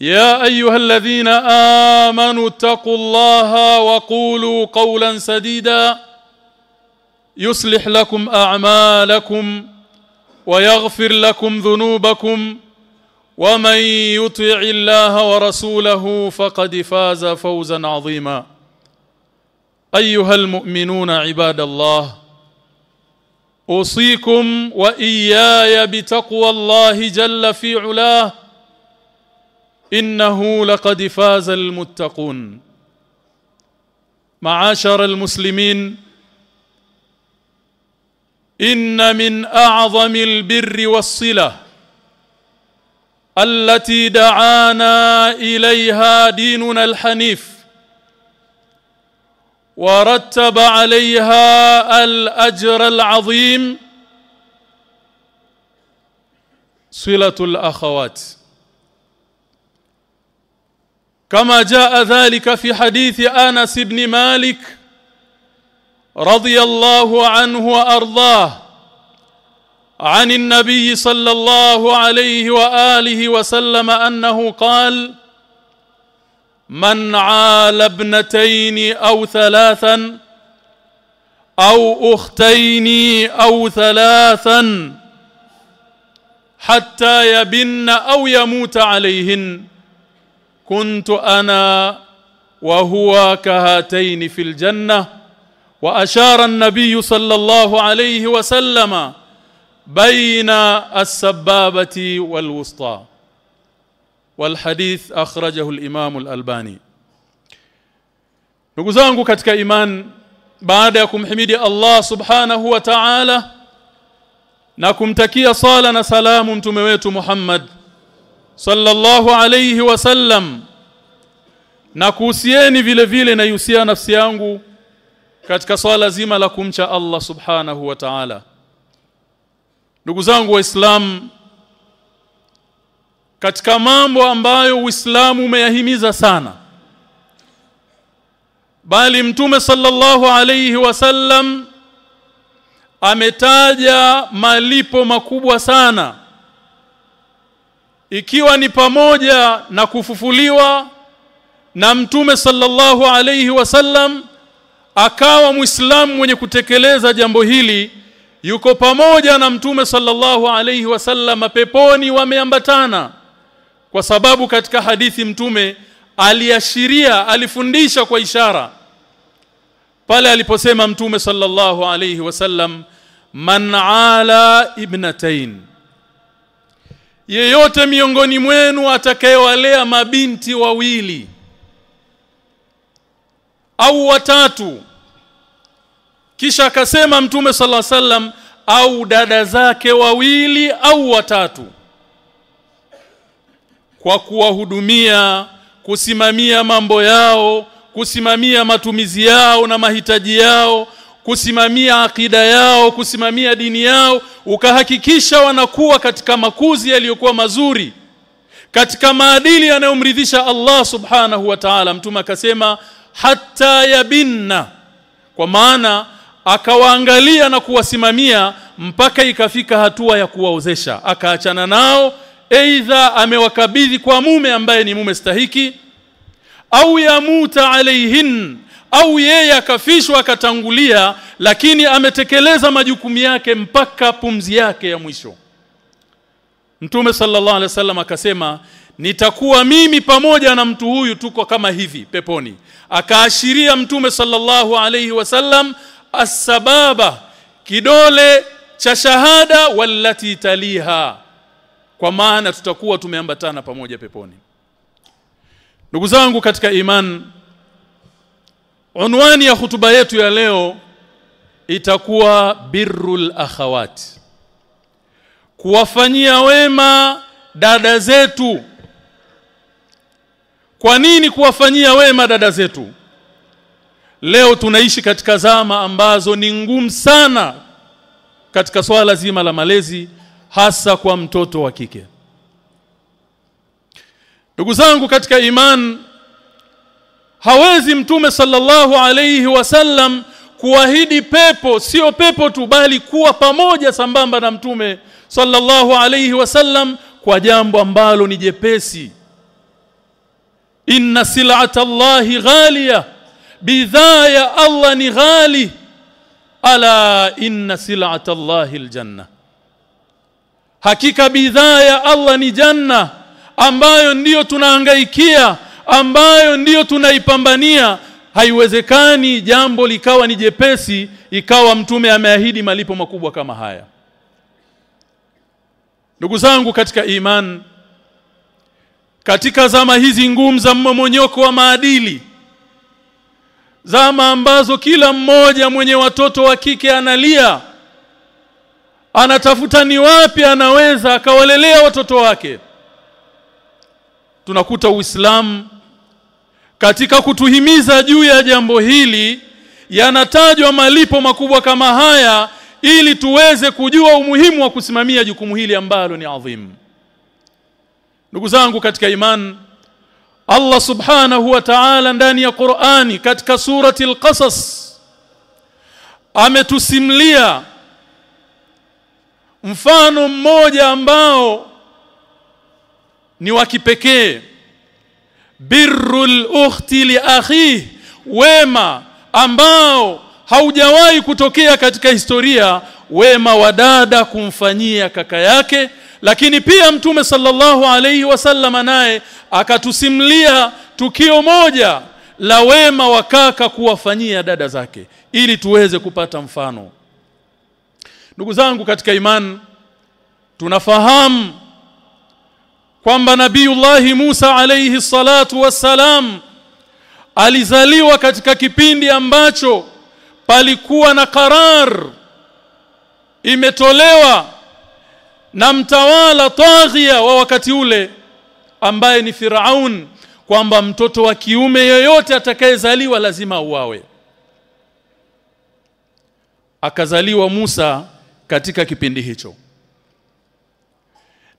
يا أيها الذين آمنوا اتقوا الله وقولوا قولا سديدا يصلح لكم أعمالكم ويغفر لكم ذنوبكم ومن يطع الله ورسوله فقد فاز فوزا عظيما أيها المؤمنون عباد الله أوصيكم وإياي بتقوى الله جل في علاه إنه لقد فاز المتقون. معاشر المسلمين إن من أعظم البر والصلة التي دعانا إليها ديننا الحنيف ورتب عليها الأجر العظيم صلة الأخوات. كما جاء ذلك في حديث آنس بن مالك رضي الله عنه وأرضاه عن النبي صلى الله عليه وآله وسلم أنه قال من عال ابنتين أو ثلاثا أو أختين أو ثلاثا حتى يبن أو يموت عليهن كنت أنا وهو كهاتين في الجنه واشار النبي صلى الله عليه وسلم بين السبابه والوسطى والحديث اخرجه الامام الالباني ndugu zangu katika iman baada ya kumhimidi Allah subhanahu wa ta'ala na kumtakia sala na salamu mtume wetu Muhammad sallallahu alayhi wasallam na kuhusieni vile vile na yusia nafsi yangu katika swala zima la kumcha Allah subhanahu wa ta'ala. Ndugu zangu waislamu katika mambo ambayo Uislamu umeyahimiza sana bali mtume sallallahu alayhi wasallam ametaja malipo makubwa sana ikiwa ni pamoja na kufufuliwa na mtume sallallahu alayhi wasallam akawa muislamu mwenye kutekeleza jambo hili yuko pamoja na mtume sallallahu alayhi wasallam peponi wameambatana. Kwa sababu katika hadithi mtume aliashiria alifundisha kwa ishara. Pale aliposema mtume sallallahu alayhi wasallam man ala ibnatain yeyote miongoni mwenu atakayewalea mabinti wawili au watatu kisha akasema mtume sala sallam au dada zake wawili au watatu kwa kuwahudumia kusimamia mambo yao kusimamia matumizi yao na mahitaji yao kusimamia akida yao kusimamia dini yao ukahakikisha wanakuwa katika makuzi yaliyokuwa mazuri katika maadili yanayomridhisha Allah subhanahu wa ta'ala. Mtume akasema hatta yabinna kwa maana akawaangalia na kuwasimamia mpaka ikafika hatua ya kuwaozesha. Akaachana nao aidha amewakabidhi kwa mume ambaye ni mume stahiki au yamuta alaihin au yeye akafishwa akatangulia lakini ametekeleza majukumu yake mpaka pumzi yake ya mwisho. Mtume sallallahu alaihi wasallam akasema nitakuwa mimi pamoja na mtu huyu tuko kama hivi peponi. Akaashiria Mtume sallallahu alaihi wasallam asbaba kidole cha shahada wallati taliha. Kwa maana tutakuwa tumeambatana pamoja peponi. Ndugu zangu katika iman unwani ya hutuba yetu ya leo itakuwa birrul akhawat. Kuwafanyia wema dada zetu. Kwa nini kuwafanyia wema dada zetu? Leo tunaishi katika zama ambazo ni ngumu sana katika swala zima la malezi hasa kwa mtoto wa kike. Ndugu zangu katika iman hawezi mtume sallallahu alayhi wasallam kuahidi pepo sio pepo tu bali kuwa pamoja sambamba na mtume sallallahu alayhi wasallam kwa jambo ambalo ni jepesi. Inna sil'ata Allahi ghaliya bidhaa ya Allah ni ghali. Ala inna sil'ata Allahi aljanna. Hakika bidhaa ya Allah ni janna ambayo ndiyo tunahangaikia ambayo ndiyo tunaipambania haiwezekani jambo likawa ni jepesi ikawa mtume ameahidi malipo makubwa kama haya. Ndugu zangu katika iman katika zama hizi ngumu za mmomonyoko wa maadili zama ambazo kila mmoja mwenye watoto wa kike analia anatafuta ni wapi anaweza akawalelea watoto wake tunakuta Uislamu katika kutuhimiza juu ya jambo hili yanatajwa malipo makubwa kama haya ili tuweze kujua umuhimu wa kusimamia jukumu hili ambalo ni adhim ndugu zangu katika iman Allah subhanahu wa ta'ala ndani ya Qur'ani katika surati al-Qasas ametusimlia mfano mmoja ambao ni wa kipekee birrul ukhti li akhi wema ambao haujawahi kutokea katika historia wema wa dada kumfanyia kaka yake. Lakini pia mtume sallallahu alayhi wasallam naye akatusimlia tukio moja la wema wa kaka kuwafanyia dada zake ili tuweze kupata mfano. Ndugu zangu katika iman tunafahamu kwamba Nabiiullah Musa alayhi salatu wassalam alizaliwa katika kipindi ambacho palikuwa na karar. Imetolewa na mtawala taghia wa wakati ule ambaye ni Firaun kwamba mtoto wa kiume yoyote atakayezaliwa lazima uawe akazaliwa Musa katika kipindi hicho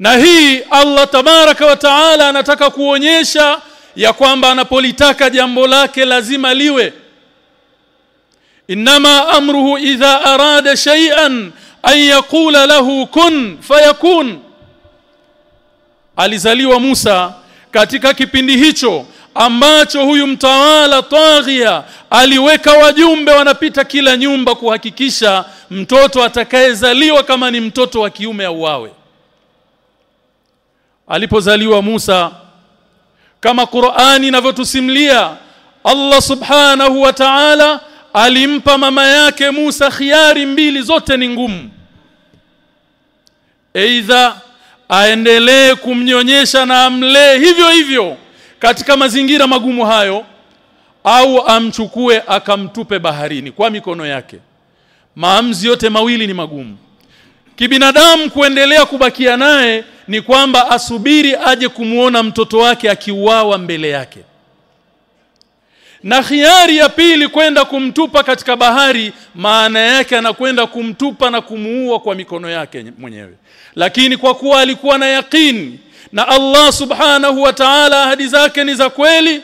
na hii Allah tabaraka wa taala anataka kuonyesha ya kwamba anapolitaka jambo lake lazima liwe. Inma amruhu idha arada shay'an an yaqula lahu kun fayakun. Alizaliwa Musa katika kipindi hicho ambacho huyu mtawala taghia aliweka wajumbe wanapita kila nyumba kuhakikisha mtoto atakayezaliwa kama ni mtoto wa kiume auawe alipozaliwa Musa kama Qur'ani inavyotusimlia Allah subhanahu wa ta'ala alimpa mama yake Musa khiari mbili zote ni ngumu. Aidha aendelee kumnyonyesha na amlee hivyo hivyo katika mazingira magumu hayo au amchukue akamtupe baharini kwa mikono yake. Maamuzi yote mawili ni magumu. Kibinadamu kuendelea kubakia naye ni kwamba asubiri aje kumuona mtoto wake akiuawa mbele yake. Na khiari ya pili kwenda kumtupa katika bahari maana yake anakwenda kumtupa na kumuua kwa mikono yake mwenyewe. Lakini kwa kuwa alikuwa na yakini na Allah subhanahu wa ta'ala ahadi zake ni za kweli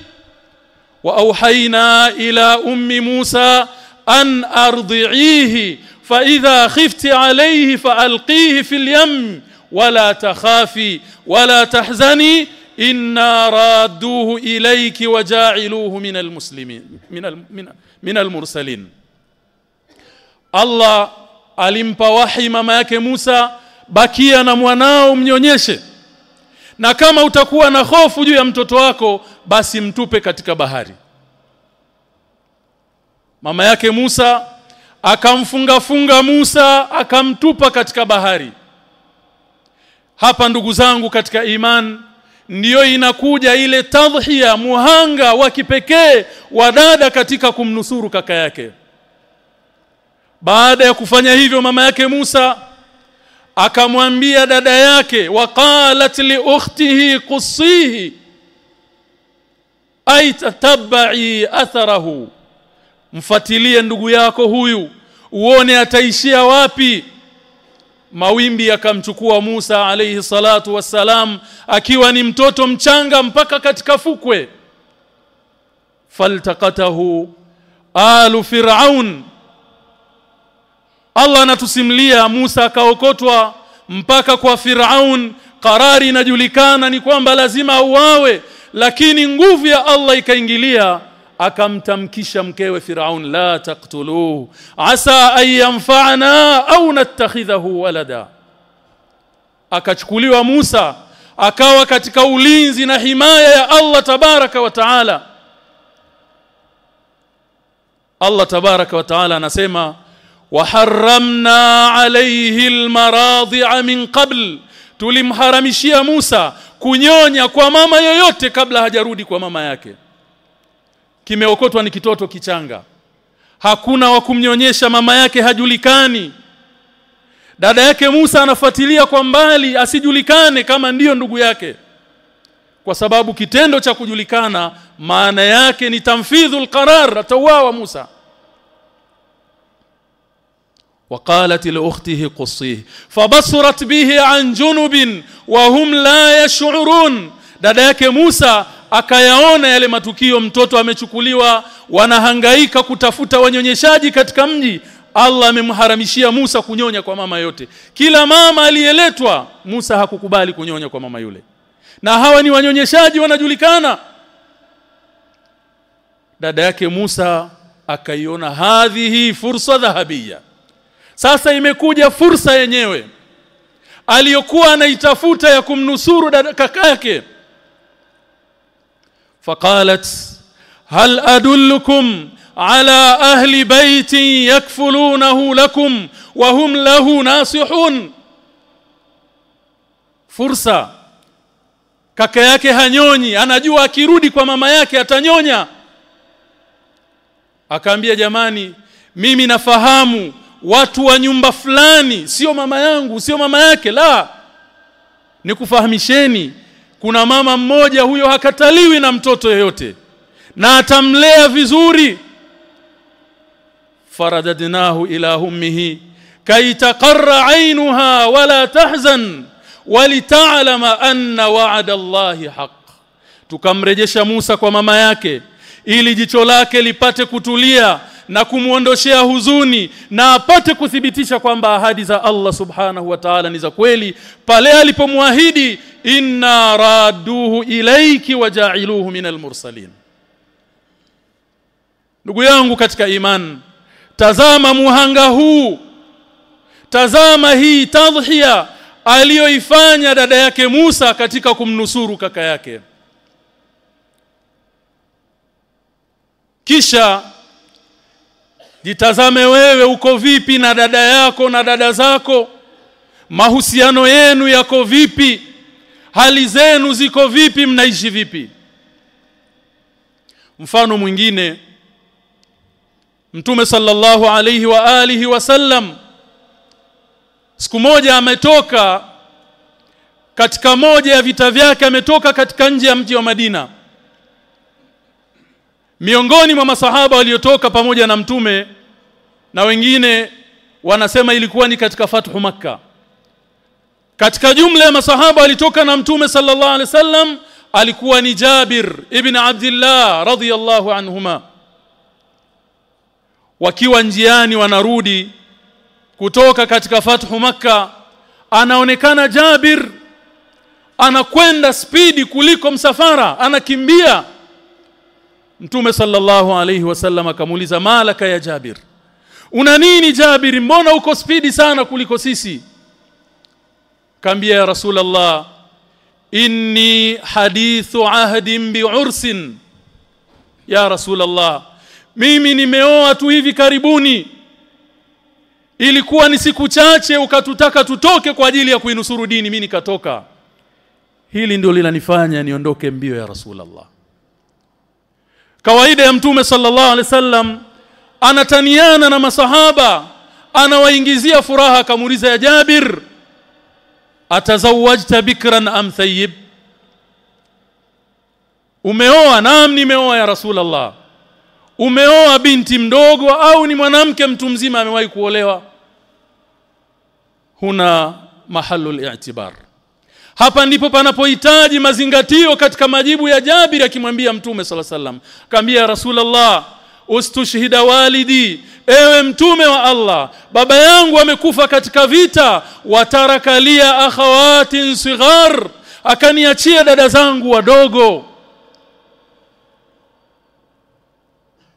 wa auhaina ila ummi Musa an ardhiihi fa idha khifti alayhi fa alqihi fil yam wala takhafi wala tahzani inna radduhu ilayki wajailuhu min almuslimin min almursalin Allah alimpa wahi mama yake Musa bakia na mwanao mnyonyeshe. Na kama utakuwa na hofu juu ya mtoto wako basi mtupe katika bahari. Mama yake Musa akamfunga funga Musa akamtupa katika bahari hapa ndugu zangu katika iman ndiyo inakuja ile tadhhiya muhanga wa kipekee wa dada katika kumnusuru kaka yake. Baada ya kufanya hivyo mama yake Musa akamwambia dada yake waqalat li ukhtihi qussihi ay tatabbi atharahu. Mfatilie ndugu yako huyu uone ataishia wapi mawimbi yakamchukua Musa alayhi salatu wassalam akiwa ni mtoto mchanga mpaka katika fukwe. Faltaqatahu alu fir'aun. Allah anatusimlia Musa akaokotwa mpaka kwa Firaun. Karari inajulikana ni kwamba lazima auawe lakini nguvu ya Allah ikaingilia akamtamkisha mkewe Firaun la taqtuluhu asa an yanfa'ana au nattakhidhahu walada. Akachukuliwa Musa akawa katika ulinzi na himaya ya Allah tabaraka wa taala. Allah tabaraka wa taala anasema waharramna alayhi almaradhi'a min qabl. Tulimharamishia Musa kunyonya kwa mama yoyote kabla hajarudi kwa mama yake kimeokotwa ni kitoto kichanga hakuna wa kumnyonyesha mama yake hajulikani dada yake Musa anafuatilia kwa mbali asijulikane kama ndiyo ndugu yake kwa sababu kitendo cha kujulikana maana yake ni tamfidhul qarar atauawa Musa وقالت لاخته قصيه فبصرت به عن جنب وهم لا يشعرون dada yake Musa akayaona yale matukio mtoto amechukuliwa wanahangaika kutafuta wanyonyeshaji katika mji. Allah amemharamishia Musa kunyonya kwa mama yote. Kila mama aliyeletwa Musa hakukubali kunyonya kwa mama yule. Na hawa ni wanyonyeshaji wanajulikana. Dada yake Musa akaiona hadhi hii fursa dhahabia sasa imekuja fursa yenyewe. Aliyokuwa anaitafuta ya kumnusuru kaka yake faqalat هل ادلكم على اهل بيت يكفلونه لكم وهم له ناصحون؟ fursa kaka yake hanyonyi anajua akirudi kwa mama yake atanyonya akaambia jamani mimi nafahamu watu wa nyumba fulani sio mama yangu sio mama yake la nikufahamisheni kuna mama mmoja huyo hakataliwi na mtoto yeyote na atamlea vizuri. Faradadnahu ila ummihi kay taqarra ainuha wala tahzan walita'lama anna wa'ada Allahi haq tukamrejesha Musa kwa mama yake ili jicho lake lipate kutulia na kumuondoshea huzuni na apate kuthibitisha kwamba ahadi za Allah subhanahu wa ta'ala ni za kweli. Pale alipomwahidi inna raduhu ilayki waja'iluhu minal mursalin. Ndugu yangu katika iman tazama muhanga huu. Tazama hii tadhhiya aliyoifanya dada yake Musa katika kumnusuru kaka yake. Kisha jitazame wewe uko vipi na dada yako na dada zako? Mahusiano yenu yako vipi hali zenu ziko vipi? Mnaishi vipi? Mfano mwingine mtume sallallahu alayhi wa alihi wasallam siku moja ametoka katika moja ya vita vyake ametoka katika nje ya mji wa Madina. Miongoni mwa masahaba waliotoka pamoja na mtume na wengine wanasema ilikuwa ni katika fathu makka katika jumla ya masahaba alitoka na mtume sallallahu alaihi wasallam alikuwa ni Jabir ibn Abdullah radhiyallahu anhuma. Wakiwa njiani wanarudi kutoka katika fathu makka anaonekana Jabir anakwenda spidi kuliko msafara anakimbia. Mtume sallallahu alayhi wasallam akamuuliza malaka ya Jabir? Una nini Jabir? Mbona uko spidi sana kuliko sisi kambia ya Rasulullah inni hadithu ahdin bi'ursin ya Rasulullah mimi nimeoa tu hivi karibuni. Ilikuwa ni siku chache ukatutaka tutoke kwa ajili ya kuinusuru dini mimi nikatoka. Hili ndio linanifanya niondoke mbio ya Rasulullah. Kawaida ya mtume sallallahu alaihi wasallam anataniana na masahaba anawaingizia furaha kamuliza ya Jabir atazawajta bikran am thayyib. Umeoa naam nimeoa ya Rasulullah. Umeoa binti mdogo au ni mwanamke mtu mzima amewahi kuolewa? Huna mahalu i'tibar hapa ndipo panapohitaji mazingatio katika majibu ya Jabir akimwambia Mtume sala sallam kaambia Rasulullah ustushhida walidi. Ewe mtume wa Allah baba yangu amekufa katika vita. Watarakalia akhawatin sighar akaniachia dada zangu wadogo.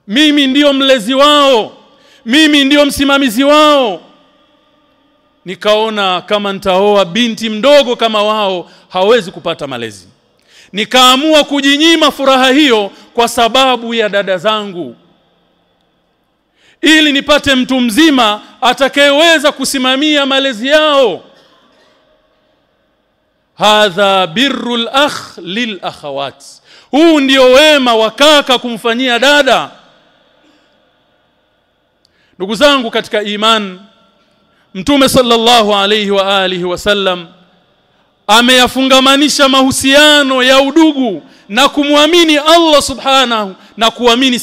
Mimi ndiyo mlezi wao. Mimi ndiyo msimamizi wao. Nikaona kama nitaoa binti mdogo kama wao hawezi kupata malezi. Nikaamua kujinyima furaha hiyo kwa sababu ya dada zangu ili nipate mtu mzima atakayeweza kusimamia malezi yao. Hadha birrul akh lil akhawat huu ndio wema wa kaka kumfanyia dada. Ndugu zangu katika iman mtume sallallahu alayhi wa alihi wasallam ameyafungamanisha mahusiano ya udugu na kumwamini Allah subhanahu na kuamini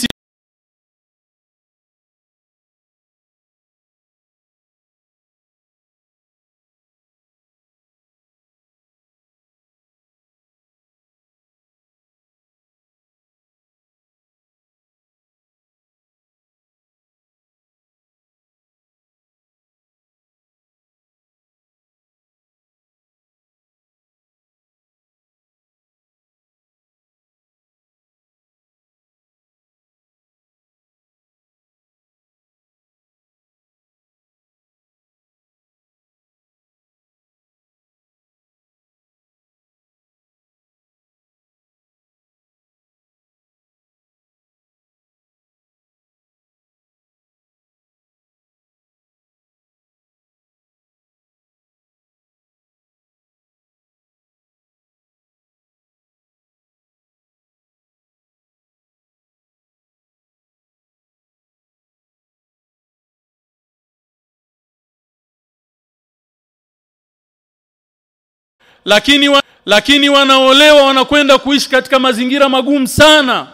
lakini wa, lakini wanaolewa wanakwenda kuishi katika mazingira magumu sana.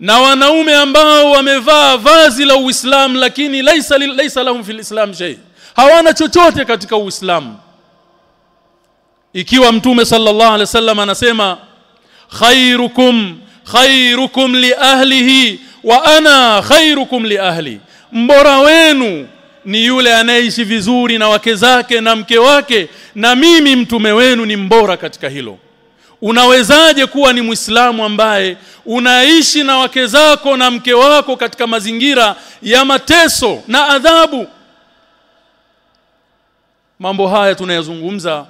Na wanaume ambao wamevaa vazi la Uislamu lakini laisa laisa lahum fil Islam shay. Hawana chochote katika Uislamu. Ikiwa mtume sallallahu alaihi wasallam anasema khairukum khairukum li ahlihi wa ana khairukum li ahli. Mbora wenu ni yule anayeishi vizuri na wake zake na mke wake na mimi mtume wenu ni mbora katika hilo. Unawezaje kuwa ni Muislamu ambaye unaishi na wake zako na mke wako katika mazingira ya mateso na adhabu? Mambo haya tunayazungumza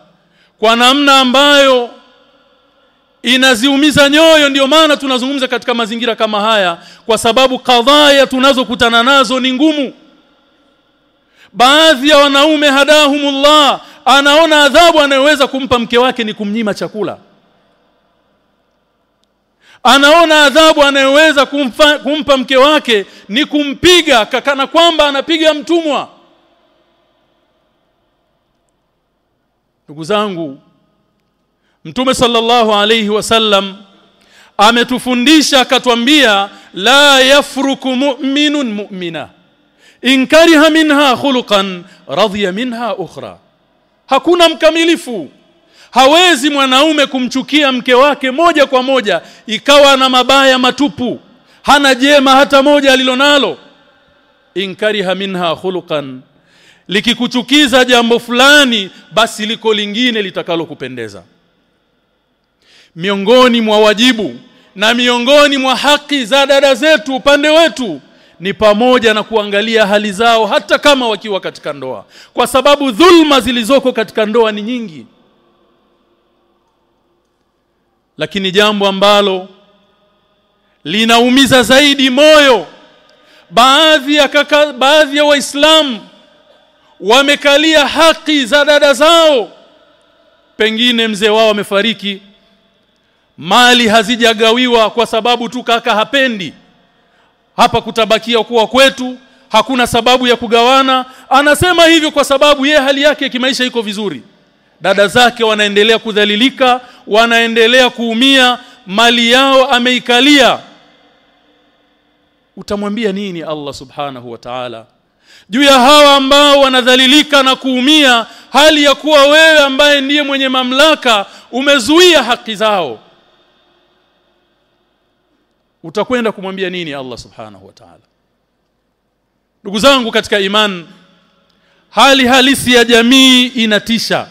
kwa namna ambayo inaziumiza nyoyo ndiyo maana tunazungumza katika mazingira kama haya kwa sababu kadhaya tunazokutana nazo ni ngumu. Baadhi ya wanaume hadahumullah anaona adhabu anayoweza kumpa mke wake ni kumnyima chakula. Anaona adhabu anayoweza kumpa, kumpa mke wake ni kumpiga kakana kwamba anapiga mtumwa. Ndugu zangu mtume sallallahu alayhi wasallam ametufundisha akatwambia la yafruku mu'minun mu'mina. Inkariha minha khuluqan radiya minha ukhra hakuna mkamilifu. Hawezi mwanaume kumchukia mke wake moja kwa moja ikawa na mabaya matupu. Hana jema hata moja alilonalo inkariha minha khuluqan likikuchukiza jambo fulani basi liko lingine litakalo kupendeza miongoni mwa wajibu na miongoni mwa haki za dada zetu upande wetu ni pamoja na kuangalia hali zao hata kama wakiwa katika ndoa. Kwa sababu dhulma zilizoko katika ndoa ni nyingi. Lakini jambo ambalo linaumiza zaidi moyo baadhi ya kaka, baadhi ya waislamu wamekalia haki za dada zao. Pengine mzee wao amefariki mali hazijagawiwa kwa sababu tu kaka hapendi hapa kutabakia kuwa kwetu hakuna sababu ya kugawana. Anasema hivyo kwa sababu ye hali yake ya kimaisha iko vizuri. Dada zake wanaendelea kudhalilika wanaendelea kuumia mali yao ameikalia. Utamwambia nini Allah subhanahu wa ta'ala? Juu ya hawa ambao wanadhalilika na kuumia hali ya kuwa wewe ambaye ndiye mwenye mamlaka umezuia haki zao utakwenda kumwambia nini Allah subhanahu wa ta'ala? Ndugu zangu katika iman hali halisi ya jamii inatisha.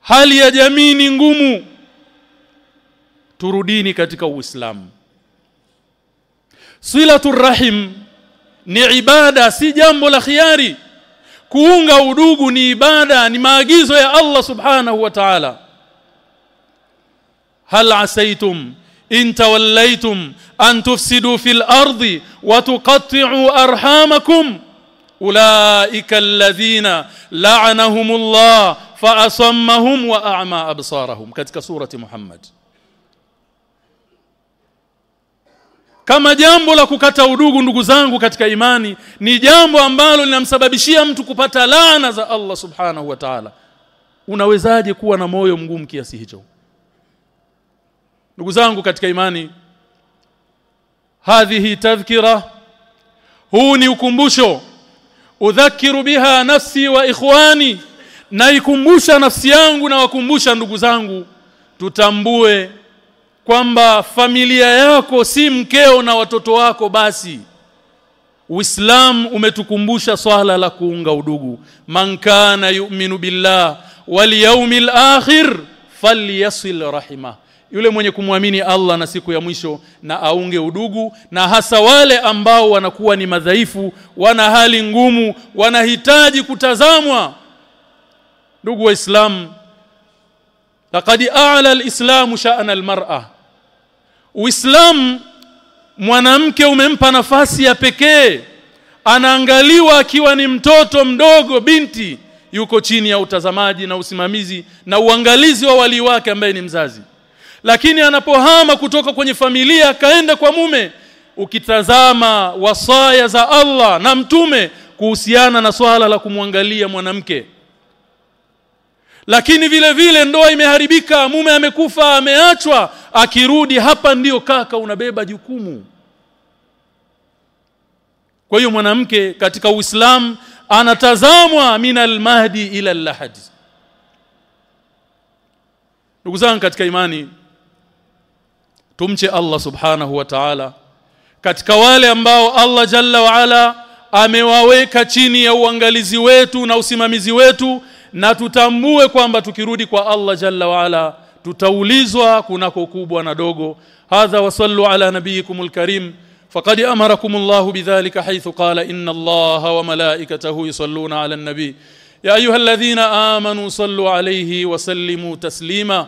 Hali ya jamii ni ngumu. Turudini katika uislamu. Silatur rahim ni ibada si jambo la khiari. Kuunga udugu ni ibada ni maagizo ya Allah subhanahu wa ta'ala. Hal asaitum in tawallaytum an tufsidu fil ardi wa tuqatti'u arhamakum ulaika alladhina la'anahumullah fa asammahum wa a'ma absarahum katika surati Muhammad kama jambo la kukata udugu ndugu zangu katika imani ni jambo ambalo linamsababishia mtu kupata laana za Allah subhanahu wa ta'ala unawezaje kuwa na moyo mgumu kiasi hicho ndugu zangu katika imani hadhihi tadhkira huu ni ukumbusho. Udhakiru biha nafsi wa ikhwani naikumbusha nafsi yangu na wakumbusha ndugu zangu. Tutambue kwamba familia yako si mkeo na watoto wako basi. Uislamu umetukumbusha swala la kuunga udugu. Man kana yu'minu billah wal yawmil akhir falyasil rahima yule mwenye kumwamini Allah na siku ya mwisho na aunge udugu na hasa wale ambao wanakuwa ni madhaifu wana hali ngumu wanahitaji kutazamwa. Ndugu waislamu laqad a'la al-islamu sha'na al-mar'a. Uislamu mwanamke umempa nafasi ya pekee anaangaliwa akiwa ni mtoto mdogo binti yuko chini ya utazamaji na usimamizi na uangalizi wa wali wake ambaye ni mzazi lakini anapohama kutoka kwenye familia akaenda kwa mume. Ukitazama wasaya za Allah na mtume kuhusiana na swala la kumwangalia mwanamke. Lakini vile vile ndoa imeharibika mume amekufa ameachwa akirudi hapa ndiyo kaka unabeba jukumu. Kwa hiyo mwanamke katika Uislamu anatazamwa minal mahdi ila lahadi ndugu zangu katika imani tumche Allah subhanahu wa ta'ala. Katika wale ambao Allah jalla wa ala amewaweka chini ya uangalizi wetu na usimamizi wetu na tutambue kwamba tukirudi kwa Allah jalla wa ala tutaulizwa kunako kubwa na dogo. Hadha wasallu ala nabiyikumul karim faqad amarakumullahu bidhalika haythu qala inna allaha wa malaikatahu yusalluna ala an-nabi ya ayyuhalladhina amanu sallu alayhi wa sallimu taslima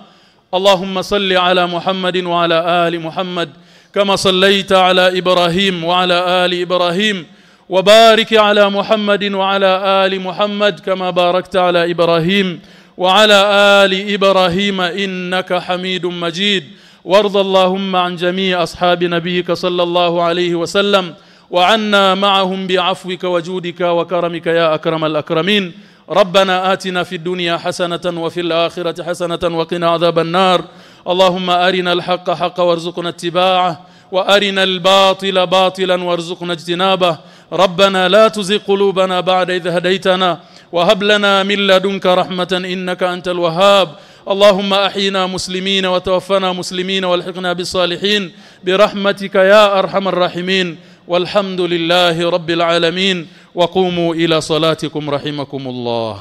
اللهم صل على محمد وعلى آل محمد كما صليت على إبراهيم وعلى آل إبراهيم وبارك على محمد وعلى آل محمد كما باركت على إبراهيم وعلى آل إبراهيم إنك حميد مجيد. وارض اللهم عن جميع أصحاب نبيك صلى الله عليه وسلم وعنا معهم بعفوك وجودك وكرمك يا أكرم الأكرمين. ربنا آتنا في الدنيا حسنة وفي الآخرة حسنة وقنا عذاب النار. اللهم أرنا الحق حقا وارزقنا اتباعه وأرنا الباطل باطلا وارزقنا اجتنابه. ربنا لا تزغ قلوبنا بعد إذ هديتنا وهب لنا من لدنك رحمة إنك أنت الوهاب. اللهم أحينا مسلمين وتوفنا مسلمين والحقنا بالصالحين. برحمتك يا أرحم الراحمين. والحمد لله رب العالمين. وقوموا إلى صلاتكم رحمكم الله